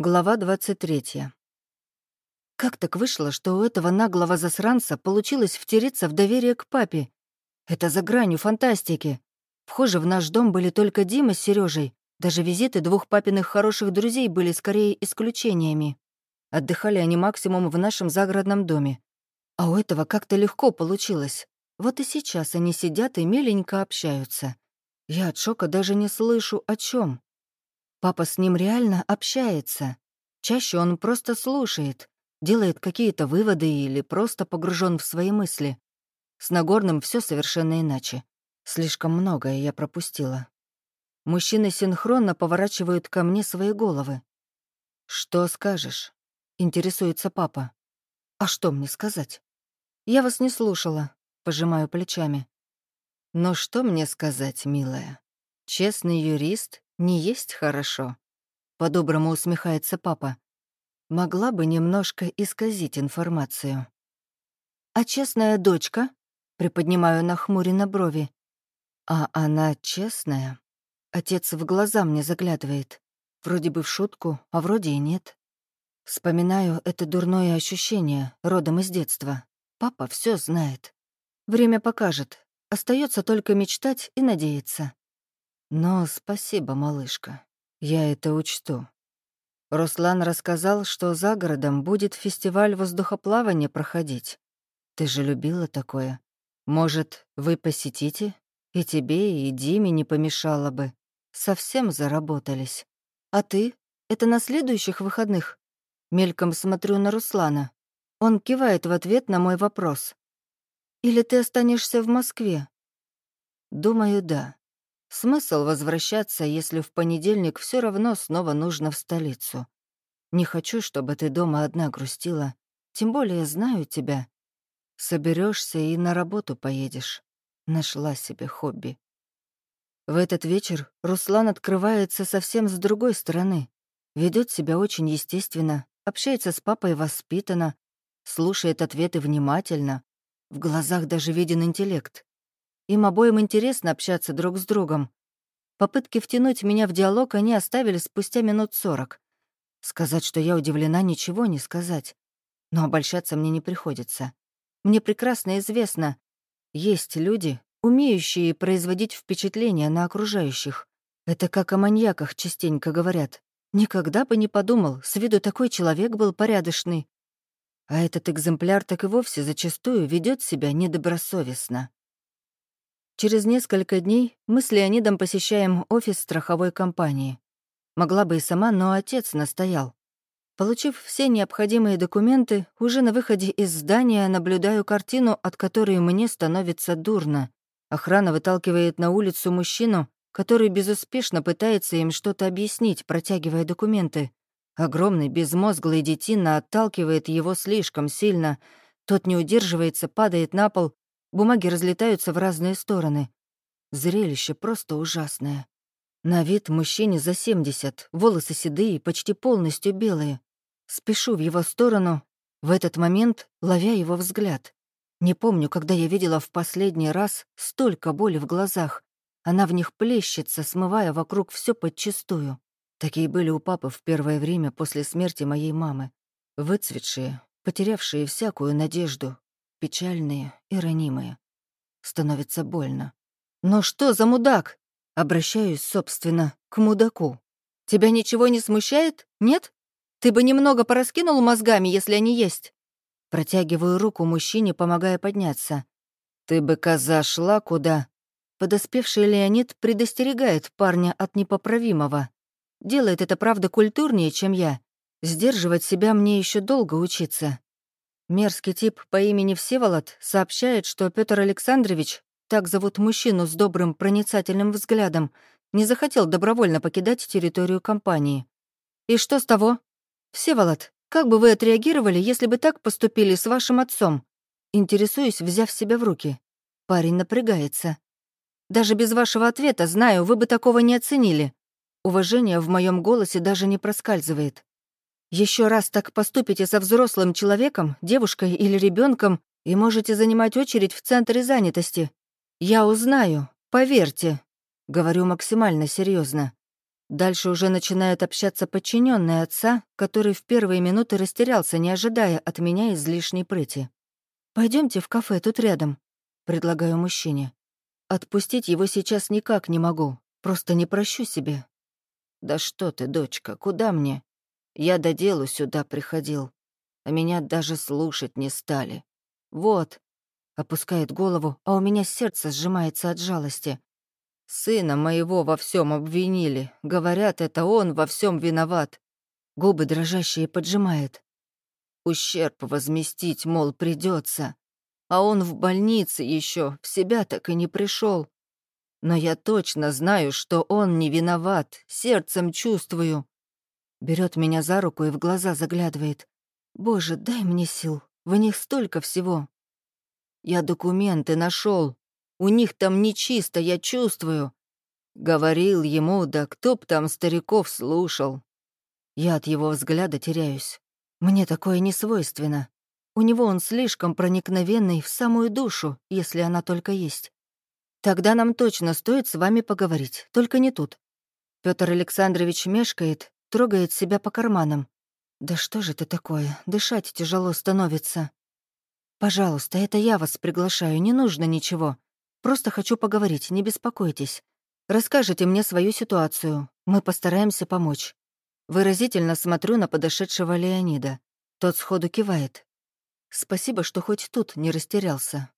Глава 23. Как так вышло, что у этого наглого засранца получилось втереться в доверие к папе? Это за гранью фантастики. Вхоже, в наш дом были только Дима с Сережей. Даже визиты двух папиных хороших друзей были скорее исключениями. Отдыхали они максимум в нашем загородном доме. А у этого как-то легко получилось. Вот и сейчас они сидят и миленько общаются. Я от шока даже не слышу, о чем. Папа с ним реально общается. Чаще он просто слушает, делает какие-то выводы или просто погружен в свои мысли. С Нагорным все совершенно иначе. Слишком многое я пропустила. Мужчины синхронно поворачивают ко мне свои головы. «Что скажешь?» — интересуется папа. «А что мне сказать?» «Я вас не слушала», — пожимаю плечами. «Но что мне сказать, милая? Честный юрист не есть хорошо. По-доброму усмехается папа. Могла бы немножко исказить информацию. А честная дочка? Приподнимаю нахмуренно брови. А она честная? Отец в глаза мне заглядывает. Вроде бы в шутку, а вроде и нет. Вспоминаю это дурное ощущение, родом из детства. Папа все знает. Время покажет. Остается только мечтать и надеяться. Но спасибо, малышка. Я это учту. Руслан рассказал, что за городом будет фестиваль воздухоплавания проходить. Ты же любила такое. Может, вы посетите? И тебе, и Диме не помешало бы. Совсем заработались. А ты? Это на следующих выходных? Мельком смотрю на Руслана. Он кивает в ответ на мой вопрос. Или ты останешься в Москве? Думаю, да. Смысл возвращаться, если в понедельник все равно снова нужно в столицу. Не хочу, чтобы ты дома одна грустила, тем более знаю тебя. Соберешься и на работу поедешь. Нашла себе хобби. В этот вечер Руслан открывается совсем с другой стороны. Ведет себя очень естественно, общается с папой воспитанно, слушает ответы внимательно. В глазах даже виден интеллект. Им обоим интересно общаться друг с другом. Попытки втянуть меня в диалог они оставили спустя минут сорок. Сказать, что я удивлена, ничего не сказать. Но обольщаться мне не приходится. Мне прекрасно известно, есть люди, умеющие производить впечатление на окружающих. Это как о маньяках частенько говорят. Никогда бы не подумал, с виду такой человек был порядочный. А этот экземпляр так и вовсе зачастую ведет себя недобросовестно. Через несколько дней мы с Леонидом посещаем офис страховой компании. Могла бы и сама, но отец настоял. Получив все необходимые документы, уже на выходе из здания наблюдаю картину, от которой мне становится дурно. Охрана выталкивает на улицу мужчину, который безуспешно пытается им что-то объяснить, протягивая документы. Огромный безмозглый детина отталкивает его слишком сильно. Тот не удерживается, падает на пол Бумаги разлетаются в разные стороны. Зрелище просто ужасное. На вид мужчине за 70, волосы седые, почти полностью белые. Спешу в его сторону, в этот момент ловя его взгляд. Не помню, когда я видела в последний раз столько боли в глазах. Она в них плещется, смывая вокруг все подчистую. Такие были у папы в первое время после смерти моей мамы. Выцветшие, потерявшие всякую надежду, печальные и ранимые. Становится больно. «Но что за мудак?» Обращаюсь, собственно, к мудаку. «Тебя ничего не смущает? Нет? Ты бы немного пораскинул мозгами, если они есть?» Протягиваю руку мужчине, помогая подняться. «Ты бы, коза, шла куда?» Подоспевший Леонид предостерегает парня от непоправимого. Делает это, правда, культурнее, чем я. Сдерживать себя мне еще долго учиться. Мерзкий тип по имени Всеволод сообщает, что Петр Александрович, так зовут мужчину с добрым проницательным взглядом, не захотел добровольно покидать территорию компании. И что с того? Всеволод, как бы вы отреагировали, если бы так поступили с вашим отцом? Интересуюсь, взяв себя в руки. Парень напрягается. Даже без вашего ответа, знаю, вы бы такого не оценили. Уважение в моем голосе даже не проскальзывает. Еще раз так поступите со взрослым человеком, девушкой или ребенком, и можете занимать очередь в центре занятости. Я узнаю, поверьте. Говорю максимально серьезно. Дальше уже начинает общаться подчиненный отца, который в первые минуты растерялся, не ожидая от меня излишней прыти. Пойдемте в кафе, тут рядом», — предлагаю мужчине. Отпустить его сейчас никак не могу, просто не прощу себе. «Да что ты, дочка, куда мне? Я до делу сюда приходил, а меня даже слушать не стали. Вот», — опускает голову, а у меня сердце сжимается от жалости. Сына моего во всем обвинили. Говорят, это он во всем виноват. Губы дрожащие поджимает. Ущерб возместить, мол, придется. А он в больнице еще, в себя так и не пришел. Но я точно знаю, что он не виноват, сердцем чувствую. Берет меня за руку и в глаза заглядывает. Боже, дай мне сил, в них столько всего. Я документы нашел, у них там нечисто, я чувствую. Говорил ему, да кто б там стариков слушал. Я от его взгляда теряюсь. Мне такое не свойственно. У него он слишком проникновенный в самую душу, если она только есть. Тогда нам точно стоит с вами поговорить, только не тут. Петр Александрович мешкает, трогает себя по карманам. Да что же это такое? Дышать тяжело становится. Пожалуйста, это я вас приглашаю, не нужно ничего. Просто хочу поговорить, не беспокойтесь. Расскажите мне свою ситуацию. Мы постараемся помочь». Выразительно смотрю на подошедшего Леонида. Тот сходу кивает. «Спасибо, что хоть тут не растерялся.